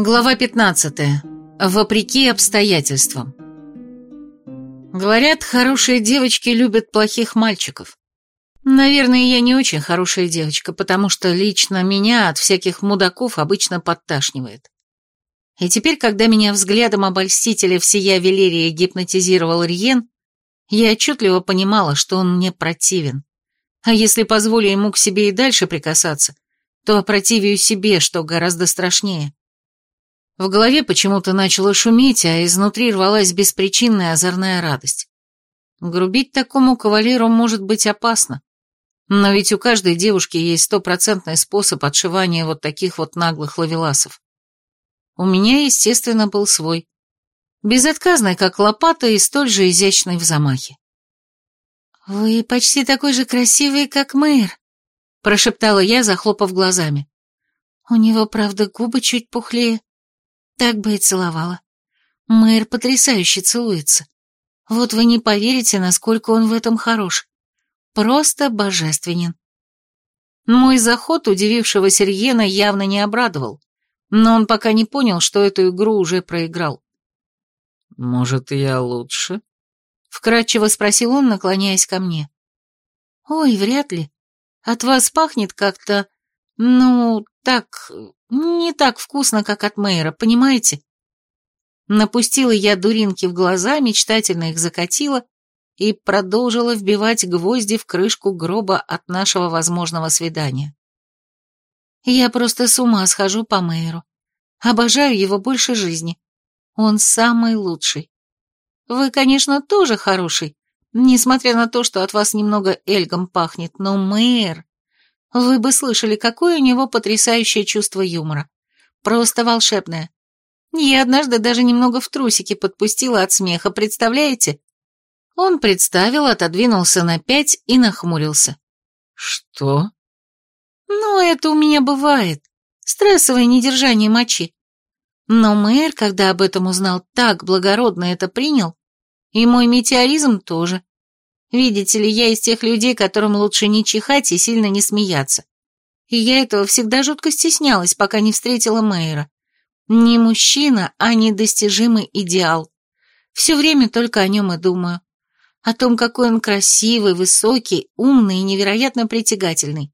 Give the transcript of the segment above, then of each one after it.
Глава 15. Вопреки обстоятельствам. Говорят, хорошие девочки любят плохих мальчиков. Наверное, я не очень хорошая девочка, потому что лично меня от всяких мудаков обычно подташнивает. И теперь, когда меня взглядом обольстителя всея Велерия гипнотизировал Риен, я отчетливо понимала, что он мне противен. А если позволю ему к себе и дальше прикасаться, то опротивию себе, что гораздо страшнее. В голове почему-то начало шуметь, а изнутри рвалась беспричинная озорная радость. Грубить такому кавалеру может быть опасно. Но ведь у каждой девушки есть стопроцентный способ отшивания вот таких вот наглых ловеласов. У меня, естественно, был свой. Безотказный, как лопата, и столь же изящный в замахе. «Вы почти такой же красивый, как мэр», — прошептала я, захлопав глазами. «У него, правда, губы чуть пухлее, так бы и целовала. Мэр потрясающе целуется. Вот вы не поверите, насколько он в этом хорош. Просто божественен. Мой заход удивившего Сергена явно не обрадовал, но он пока не понял, что эту игру уже проиграл. «Может, я лучше?» — вкратчиво спросил он, наклоняясь ко мне. «Ой, вряд ли. От вас пахнет как-то, ну, так, не так вкусно, как от Мэйра, понимаете? Напустила я дуринки в глаза, мечтательно их закатила и продолжила вбивать гвозди в крышку гроба от нашего возможного свидания. Я просто с ума схожу по Мэйру. Обожаю его больше жизни. Он самый лучший. Вы, конечно, тоже хороший, несмотря на то, что от вас немного эльгом пахнет, но Мэйр... Вы бы слышали, какое у него потрясающее чувство юмора. Просто волшебное. Я однажды даже немного в трусики подпустила от смеха, представляете? Он представил, отодвинулся на пять и нахмурился. Что? Ну, это у меня бывает. Стрессовое недержание мочи. Но мэр, когда об этом узнал, так благородно это принял, и мой метеоризм тоже. Видите ли, я из тех людей, которым лучше не чихать и сильно не смеяться. И я этого всегда жутко стеснялась, пока не встретила Мэйра. Не мужчина, а недостижимый идеал. Все время только о нем и думаю. О том, какой он красивый, высокий, умный и невероятно притягательный.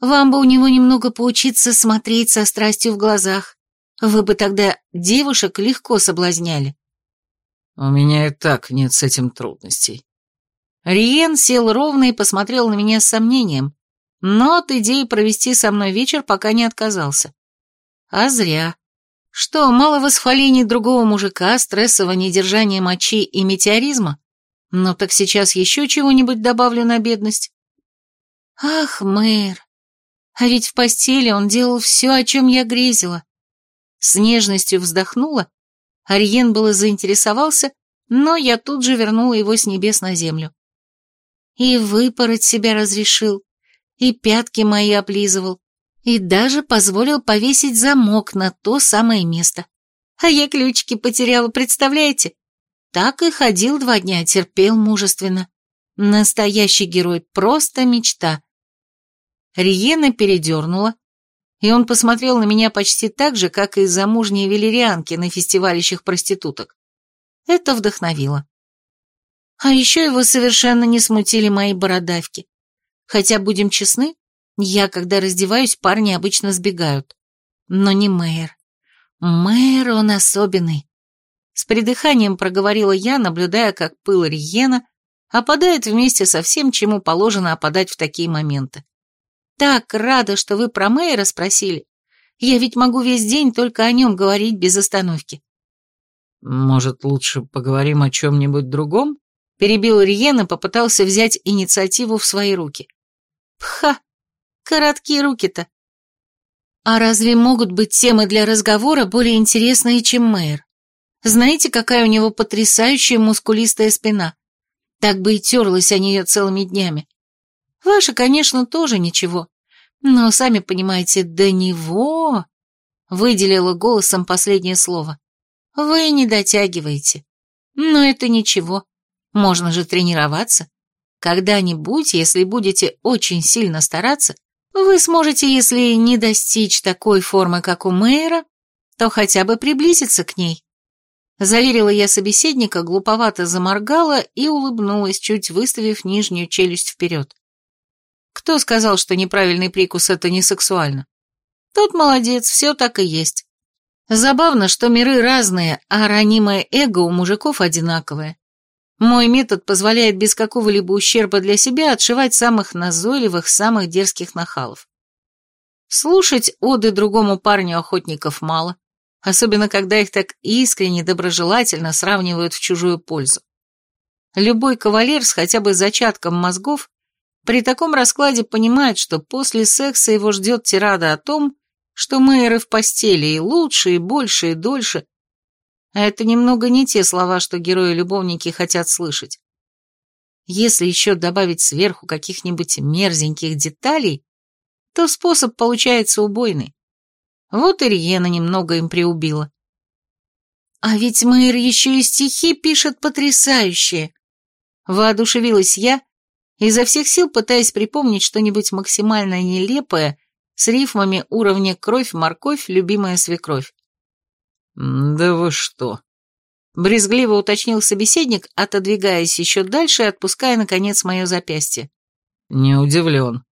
Вам бы у него немного поучиться смотреть со страстью в глазах. Вы бы тогда девушек легко соблазняли. У меня и так нет с этим трудностей. Риен сел ровно и посмотрел на меня с сомнением, но от идеи провести со мной вечер пока не отказался. А зря. Что, мало восхвалений другого мужика, стрессового недержания мочи и метеоризма? Ну так сейчас еще чего-нибудь добавлю на бедность. Ах, мэр, а ведь в постели он делал все, о чем я грезила. С нежностью вздохнула, Ариен было заинтересовался, но я тут же вернула его с небес на землю. И выпороть себя разрешил, и пятки мои облизывал, и даже позволил повесить замок на то самое место. А я ключики потеряла, представляете? Так и ходил два дня, терпел мужественно. Настоящий герой, просто мечта. Риена передернула, и он посмотрел на меня почти так же, как и замужние велерианки на фестивалищах проституток. Это вдохновило. А еще его совершенно не смутили мои бородавки. Хотя, будем честны, я, когда раздеваюсь, парни обычно сбегают. Но не мэр. Мэр он особенный. С придыханием проговорила я, наблюдая, как пыл Риена опадает вместе со всем, чему положено опадать в такие моменты. Так рада, что вы про мэра спросили. Я ведь могу весь день только о нем говорить без остановки. Может, лучше поговорим о чем-нибудь другом? Перебил Риен и попытался взять инициативу в свои руки. Пха! Короткие руки-то. А разве могут быть темы для разговора более интересные, чем мэр? Знаете, какая у него потрясающая мускулистая спина? Так бы и терлась о нее целыми днями. Ваша, конечно, тоже ничего. Но, сами понимаете, до него... Выделила голосом последнее слово. Вы не дотягиваете. Но это ничего. Можно же тренироваться. Когда-нибудь, если будете очень сильно стараться, вы сможете, если не достичь такой формы, как у Мэйра, то хотя бы приблизиться к ней. Заверила я собеседника, глуповато заморгала и улыбнулась, чуть выставив нижнюю челюсть вперед. Кто сказал, что неправильный прикус — это не сексуально? Тот молодец, все так и есть. Забавно, что миры разные, а ранимое эго у мужиков одинаковое. Мой метод позволяет без какого-либо ущерба для себя отшивать самых назойливых, самых дерзких нахалов. Слушать оды другому парню охотников мало, особенно когда их так искренне, доброжелательно сравнивают в чужую пользу. Любой кавалер с хотя бы зачатком мозгов при таком раскладе понимает, что после секса его ждет тирада о том, что Мэйры в постели и лучше, и больше, и дольше, это немного не те слова, что герои-любовники хотят слышать. Если еще добавить сверху каких-нибудь мерзеньких деталей, то способ получается убойный. Вот и Риена немного им приубила. А ведь Мэйр еще и стихи пишет потрясающие. Воодушевилась я, изо всех сил пытаясь припомнить что-нибудь максимально нелепое с рифмами уровня «кровь-морковь, любимая свекровь». «Да вы что?» Брезгливо уточнил собеседник, отодвигаясь еще дальше и отпуская, наконец, мое запястье. «Не удивлен».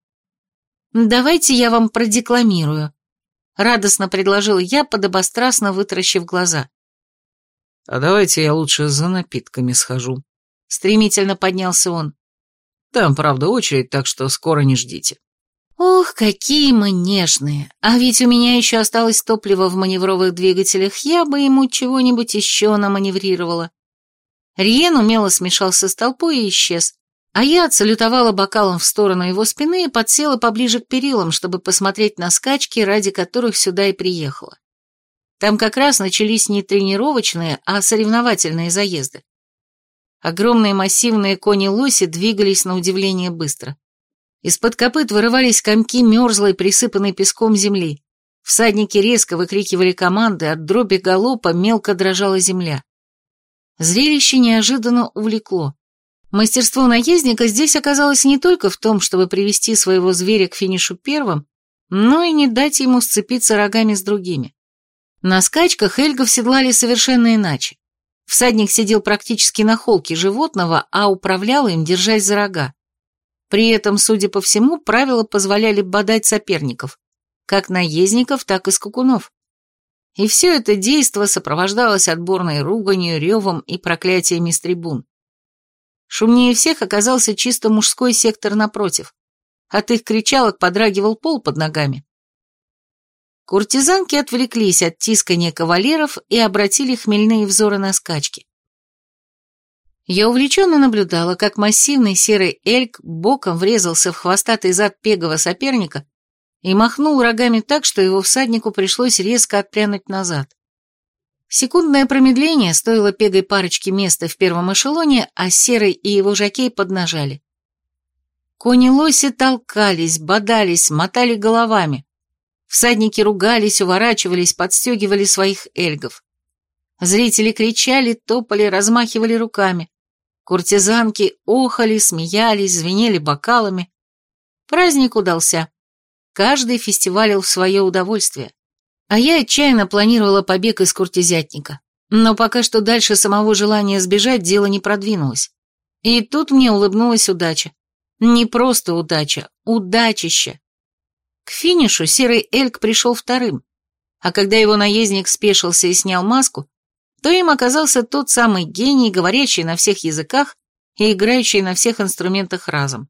«Давайте я вам продекламирую», — радостно предложил я, подобострастно вытаращив глаза. «А давайте я лучше за напитками схожу», — стремительно поднялся он. «Там, правда, очередь, так что скоро не ждите». Ох, какие мы нежные. А ведь у меня еще осталось топливо в маневровых двигателях, я бы ему чего-нибудь еще наманеврировала. Риен умело смешался с толпой и исчез, а я отсалютовала бокалом в сторону его спины и подсела поближе к перилам, чтобы посмотреть на скачки, ради которых сюда и приехала. Там как раз начались не тренировочные, а соревновательные заезды. Огромные массивные кони-лоси двигались на удивление быстро. Из-под копыт вырывались комки мерзлой, присыпанной песком земли. Всадники резко выкрикивали команды, от дроби галопа мелко дрожала земля. Зрелище неожиданно увлекло. Мастерство наездника здесь оказалось не только в том, чтобы привести своего зверя к финишу первым, но и не дать ему сцепиться рогами с другими. На скачках эльгов седлали совершенно иначе. Всадник сидел практически на холке животного, а управлял им, держась за рога. При этом, судя по всему, правила позволяли бодать соперников, как наездников, так и скакунов. И все это действо сопровождалось отборной руганью, ревом и проклятиями с трибун. Шумнее всех оказался чисто мужской сектор напротив. От их кричалок подрагивал пол под ногами. Куртизанки отвлеклись от тискания кавалеров и обратили хмельные взоры на скачки. Я увлеченно наблюдала, как массивный серый эльк боком врезался в хвостатый зад пегого соперника и махнул рогами так, что его всаднику пришлось резко отпрянуть назад. Секундное промедление стоило пегой парочке места в первом эшелоне, а серый и его жакей поднажали. Кони-лоси толкались, бодались, мотали головами. Всадники ругались, уворачивались, подстегивали своих эльгов. Зрители кричали, топали, размахивали руками. Куртизанки охали, смеялись, звенели бокалами. Праздник удался. Каждый фестивалил в свое удовольствие. А я отчаянно планировала побег из куртизятника. Но пока что дальше самого желания сбежать дело не продвинулось. И тут мне улыбнулась удача. Не просто удача, удачища. К финишу серый эльк пришел вторым, а когда его наездник спешился и снял маску, то им оказался тот самый гений, говорящий на всех языках и играющий на всех инструментах разом.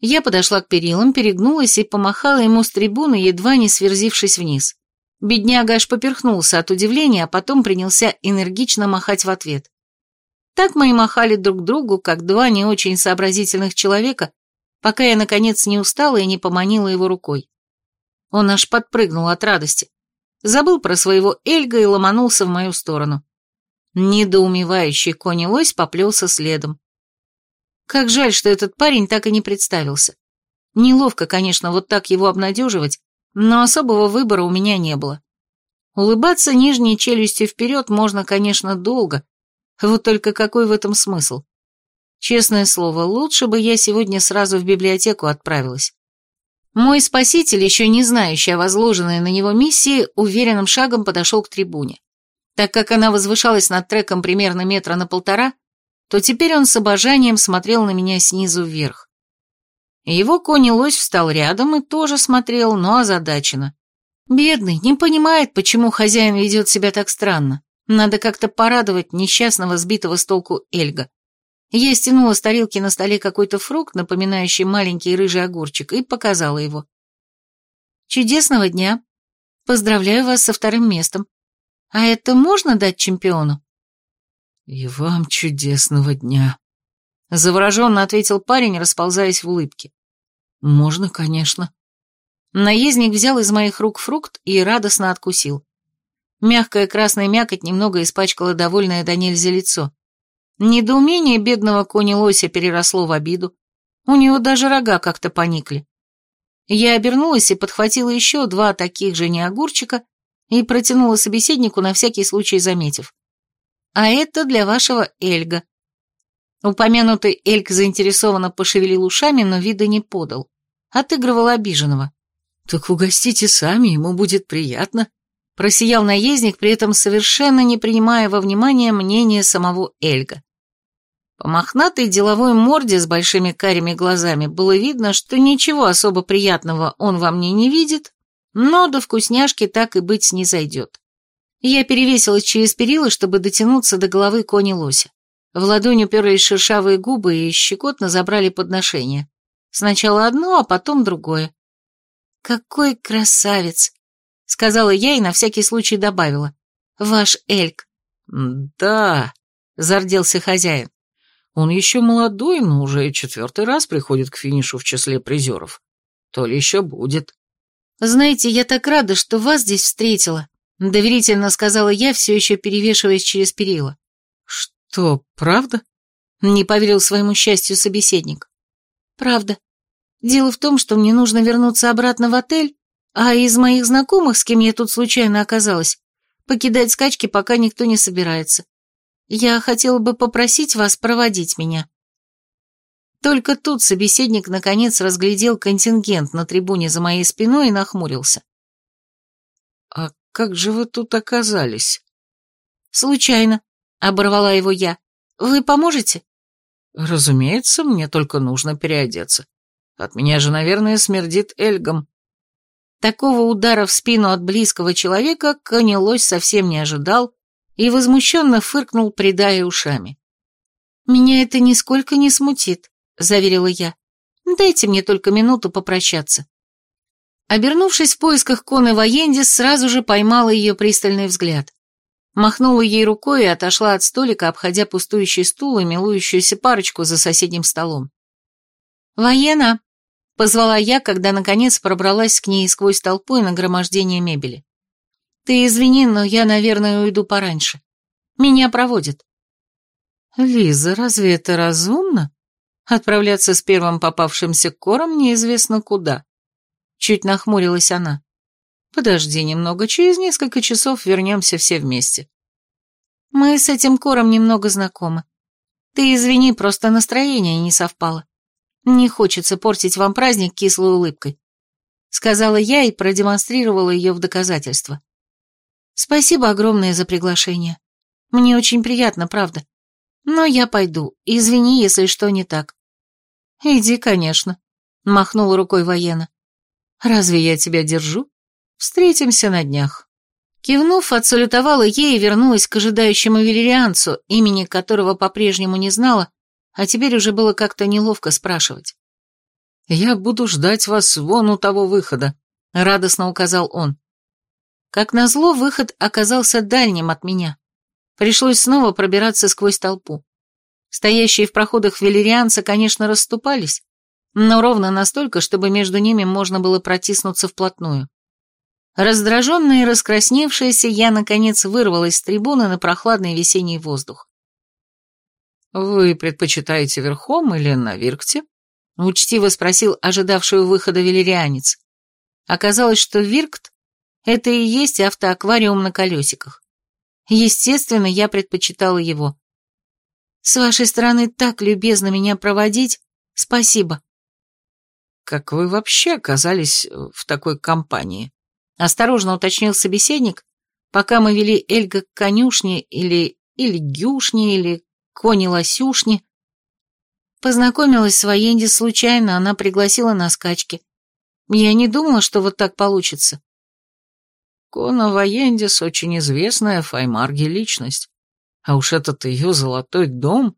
Я подошла к перилам, перегнулась и помахала ему с трибуны, едва не сверзившись вниз. Бедняга аж поперхнулся от удивления, а потом принялся энергично махать в ответ. Так мы и махали друг другу, как два не очень сообразительных человека, пока я, наконец, не устала и не поманила его рукой. Он аж подпрыгнул от радости забыл про своего Эльга и ломанулся в мою сторону. Недоумевающий кони-лось поплелся следом. Как жаль, что этот парень так и не представился. Неловко, конечно, вот так его обнадеживать, но особого выбора у меня не было. Улыбаться нижней челюстью вперед можно, конечно, долго, вот только какой в этом смысл? Честное слово, лучше бы я сегодня сразу в библиотеку отправилась. Мой спаситель, еще не знающий о возложенной на него миссии, уверенным шагом подошел к трибуне. Так как она возвышалась над треком примерно метра на полтора, то теперь он с обожанием смотрел на меня снизу вверх. Его конь-лось встал рядом и тоже смотрел, но озадаченно. Бедный, не понимает, почему хозяин ведет себя так странно. Надо как-то порадовать несчастного сбитого с толку Эльга. Я стянула с тарелки на столе какой-то фрукт, напоминающий маленький рыжий огурчик, и показала его. «Чудесного дня. Поздравляю вас со вторым местом. А это можно дать чемпиону?» «И вам чудесного дня», — завороженно ответил парень, расползаясь в улыбке. «Можно, конечно». Наездник взял из моих рук фрукт и радостно откусил. Мягкая красная мякоть немного испачкала довольное до нельзя лицо. Недоумение бедного кони-лося переросло в обиду. У него даже рога как-то поникли. Я обернулась и подхватила еще два таких же неогурчика и протянула собеседнику, на всякий случай заметив. «А это для вашего Эльга». Упомянутый Эльг заинтересованно пошевелил ушами, но вида не подал. Отыгрывал обиженного. «Так угостите сами, ему будет приятно», — просиял наездник, при этом совершенно не принимая во внимание мнение самого Эльга. По мохнатой деловой морде с большими карими глазами было видно, что ничего особо приятного он во мне не видит, но до вкусняшки так и быть не зайдет. Я перевесилась через перила, чтобы дотянуться до головы кони-лося. В ладонь уперлись шершавые губы и щекотно забрали подношение. Сначала одно, а потом другое. «Какой красавец!» — сказала я и на всякий случай добавила. «Ваш Эльк». «Да», — зарделся хозяин. «Он еще молодой, но уже четвертый раз приходит к финишу в числе призеров. То ли еще будет». «Знаете, я так рада, что вас здесь встретила», — доверительно сказала я, все еще перевешиваясь через перила. «Что, правда?» — не поверил своему счастью собеседник. «Правда. Дело в том, что мне нужно вернуться обратно в отель, а из моих знакомых, с кем я тут случайно оказалась, покидать скачки пока никто не собирается. Я хотела бы попросить вас проводить меня». Только тут собеседник наконец разглядел контингент на трибуне за моей спиной и нахмурился. «А как же вы тут оказались?» «Случайно», — оборвала его я. «Вы поможете?» «Разумеется, мне только нужно переодеться. От меня же, наверное, смердит эльгом. Такого удара в спину от близкого человека Конелось совсем не ожидал и возмущенно фыркнул, придая ушами. «Меня это нисколько не смутит», — заверила я. «Дайте мне только минуту попрощаться». Обернувшись в поисках Коны Воендис, сразу же поймала ее пристальный взгляд. Махнула ей рукой и отошла от столика, обходя пустующий стул и милующуюся парочку за соседним столом. «Воена!» — позвала я, когда наконец пробралась к ней сквозь толпу и нагромождение мебели. «Ты извини, но я, наверное, уйду пораньше. Меня проводят». «Лиза, разве это разумно? Отправляться с первым попавшимся кором неизвестно куда». Чуть нахмурилась она. «Подожди немного, через несколько часов вернемся все вместе». «Мы с этим кором немного знакомы. Ты извини, просто настроение не совпало. Не хочется портить вам праздник кислой улыбкой», — сказала я и продемонстрировала ее в доказательство. «Спасибо огромное за приглашение. Мне очень приятно, правда. Но я пойду. Извини, если что не так». «Иди, конечно», — махнула рукой военно. «Разве я тебя держу? Встретимся на днях». Кивнув, отсалютовала ей и вернулась к ожидающему велирианцу, имени которого по-прежнему не знала, а теперь уже было как-то неловко спрашивать. «Я буду ждать вас вон у того выхода», — радостно указал он. Как назло, выход оказался дальним от меня. Пришлось снова пробираться сквозь толпу. Стоящие в проходах велерианцы, конечно, расступались, но ровно настолько, чтобы между ними можно было протиснуться вплотную. Раздраженная и раскрасневшаяся, я, наконец, вырвалась с трибуны на прохладный весенний воздух. «Вы предпочитаете верхом или на виркте?» — учтиво спросил ожидавший у выхода велерианец. Оказалось, что виркт — это и есть автоаквариум на колесиках. Естественно, я предпочитала его. «С вашей стороны так любезно меня проводить. Спасибо». как вы вообще оказались в такой компании?» Осторожно уточнил собеседник, пока мы вели Эльга к конюшне или Ильгюшне или Кони-Лосюшне. Познакомилась с Военди случайно, она пригласила на скачки. Я не думала, что вот так получится. Кона Воендис очень известная в Файмарге личность. А уж этот ее золотой дом,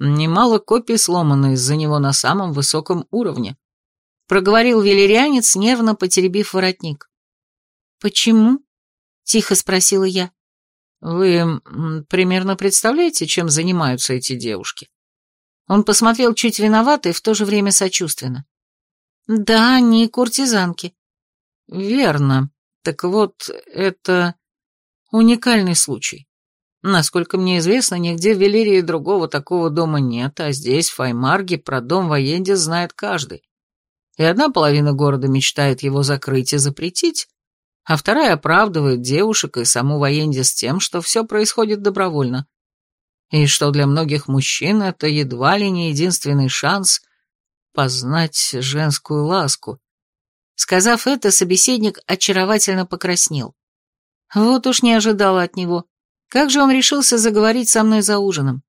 немало копий сломано из-за него на самом высоком уровне. Проговорил велерянец, нервно потеребив воротник. «Почему?» — тихо спросила я. «Вы примерно представляете, чем занимаются эти девушки?» Он посмотрел чуть виновато и в то же время сочувственно. «Да, они куртизанки». «Верно. Так вот, это уникальный случай. Насколько мне известно, нигде в Велерии другого такого дома нет, а здесь, в Файмарге, про дом Военди знает каждый. И одна половина города мечтает его закрыть и запретить, а вторая оправдывает девушек и саму Военди с тем, что все происходит добровольно. И что для многих мужчин это едва ли не единственный шанс познать женскую ласку, Сказав это, собеседник очаровательно покраснел. Вот уж не ожидала от него. Как же он решился заговорить со мной за ужином?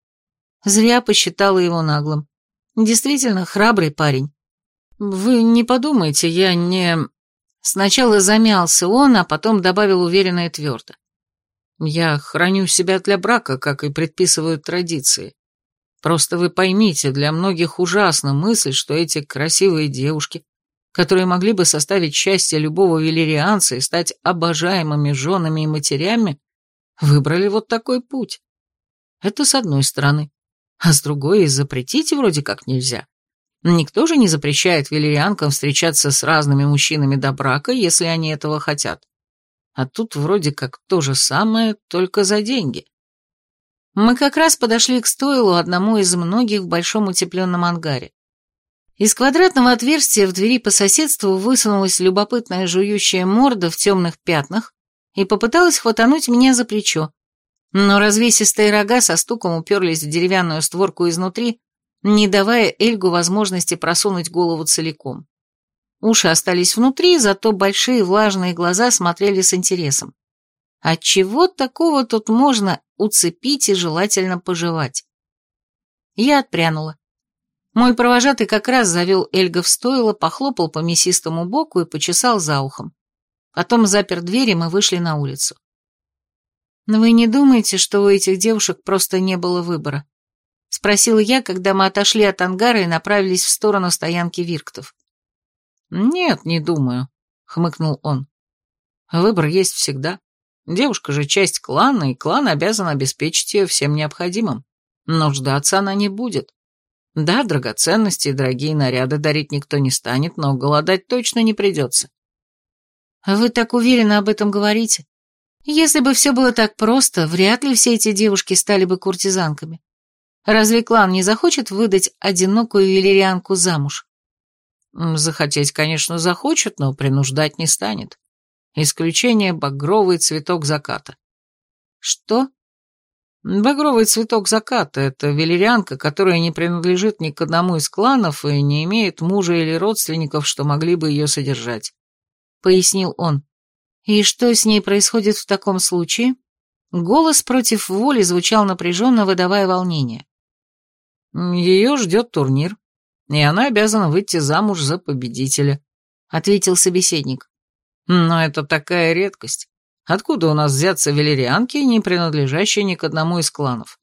Зря посчитала его наглым. Действительно, храбрый парень. Вы не подумайте, я не... Сначала замялся он, а потом добавил уверенно и твердо. Я храню себя для брака, как и предписывают традиции. Просто вы поймите, для многих ужасна мысль, что эти красивые девушки, которые могли бы составить счастье любого велерианца и стать обожаемыми женами и матерями, выбрали вот такой путь. Это с одной стороны. А с другой и запретить вроде как нельзя. Никто же не запрещает велерианкам встречаться с разными мужчинами до брака, если они этого хотят. А тут вроде как то же самое, только за деньги. Мы как раз подошли к стойлу одному из многих в большом утепленном ангаре. Из квадратного отверстия в двери по соседству высунулась любопытная жующая морда в темных пятнах и попыталась хватануть меня за плечо. Но развесистые рога со стуком уперлись в деревянную створку изнутри, не давая Эльгу возможности просунуть голову целиком. Уши остались внутри, зато большие влажные глаза смотрели с интересом. Отчего такого тут можно уцепить и желательно пожевать? Я отпрянула. Мой провожатый как раз завел Эльга в стойло, похлопал по мясистому боку и почесал за ухом. Потом запер дверь, и мы вышли на улицу. «Но вы не думаете, что у этих девушек просто не было выбора?» — спросила я, когда мы отошли от ангара и направились в сторону стоянки Вирктов. «Нет, не думаю», — хмыкнул он. «Выбор есть всегда. Девушка же часть клана, и клан обязан обеспечить ее всем необходимым. Но ждаться она не будет. Да, драгоценности и дорогие наряды дарить никто не станет, но голодать точно не придется. Вы так уверенно об этом говорите. Если бы все было так просто, вряд ли все эти девушки стали бы куртизанками. Разве клан не захочет выдать одинокую велерианку замуж? Захотеть, конечно, захочет, но принуждать не станет. Исключение — багровый цветок заката. Что? Багровый цветок заката — это велерянка, которая не принадлежит ни к одному из кланов и не имеет мужа или родственников, что могли бы ее содержать», — пояснил он. «И что с ней происходит в таком случае?» Голос против воли звучал напряженно, выдавая волнение. «Ее ждет турнир, и она обязана выйти замуж за победителя», — ответил собеседник. «Но это такая редкость. Откуда у нас взяться велерианки, не принадлежащие ни к одному из кланов?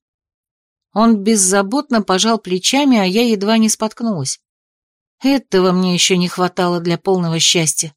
Он беззаботно пожал плечами, а я едва не споткнулась. Этого мне еще не хватало для полного счастья.